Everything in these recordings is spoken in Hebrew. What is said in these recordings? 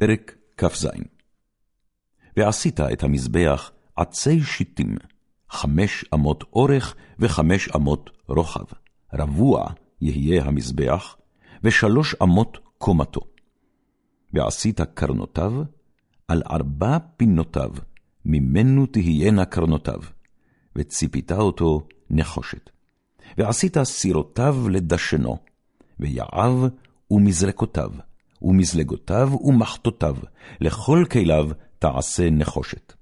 פרק כ"ז ועשית את המזבח עצי שיטים, חמש אמות אורך וחמש אמות רוחב. רבוע יהיה המזבח, ושלוש אמות קומתו. ועשית קרנותיו, על ארבע פינותיו, ממנו תהיינה קרנותיו, וציפית אותו נחושת. ועשית סירותיו לדשנו, ויעב ומזרקותיו, ומזלגותיו ומחתותיו, לכל כליו תעשה נחושת.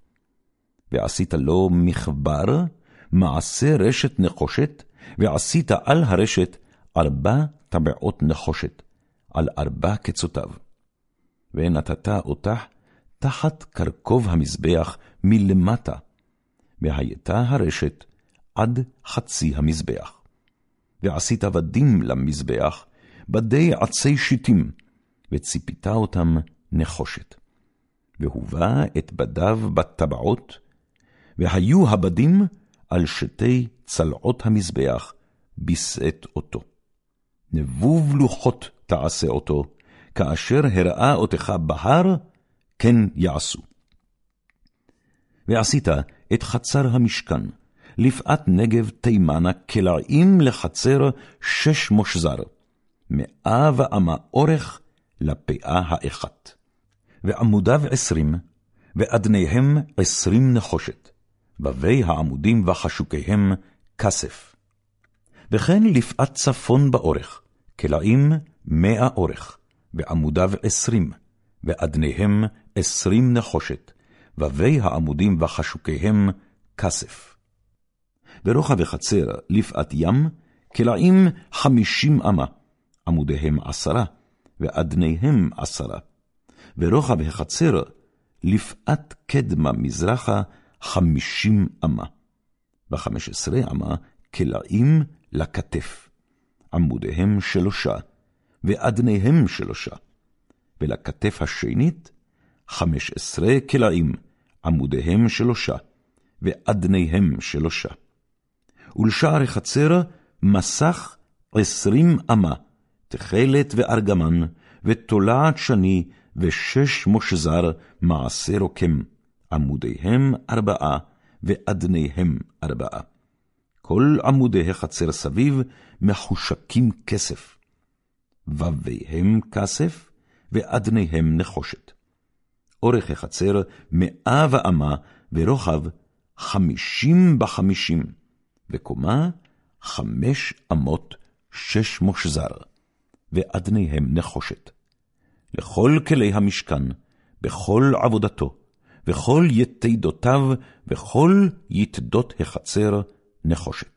ועשית לו מחבר, מעשה רשת נחושת, ועשית על הרשת ארבע טבעות נחושת, על ארבע קצותיו. ונתת אותך תחת קרקוב המזבח מלמטה, והייתה הרשת עד חצי המזבח. ועשית בדים למזבח, בדי עצי שיטים, וציפית אותם נחושת. והובא את בדיו בטבעות, והיו הבדים על שתי צלעות המזבח, בשאת אותו. נבוב לוחות תעשה אותו, כאשר הראה אותך בהר, כן יעשו. ועשית את חצר המשכן, לפאת נגב תימנה כלעים לחצר שש מושזר, מאה ואמה אורך לפאה האחת. ועמודיו עשרים, ואדניהם עשרים נחושת, בבי העמודים וחשוקיהם כסף. וכן לפאת צפון באורך, כלאים מאה אורך, ועמודיו עשרים, ואדניהם עשרים נחושת, בבי העמודים וחשוקיהם כסף. ורוחב החצר לפאת ים, כלאים חמישים אמה, עמודיהם עשרה, ואדניהם עשרה. ורוחב החצר לפאת קדמה מזרחה חמישים אמה. וחמש עשרה אמה כלאים לכתף. עמודיהם שלושה, ואדניהם שלושה. ולכתף השנית חמש עשרה כלאים, עמודיהם שלושה, ואדניהם שלושה. ולשער החצר מסך עשרים אמה, תכלת וארגמן, ותולעת שני, ושש מושזר מעשה רוקם, עמודיהם ארבעה, ואדניהם ארבעה. כל עמודי החצר סביב מחושקים כסף. וביהם כסף, ואדניהם נחושת. אורך החצר מאה ואמה, ורוחב חמישים בחמישים, וקומה חמש אמות שש מושזר. ואדניהם נחושת. לכל כלי המשכן, בכל עבודתו, וכל יתדותיו, וכל יתדות החצר נחושת.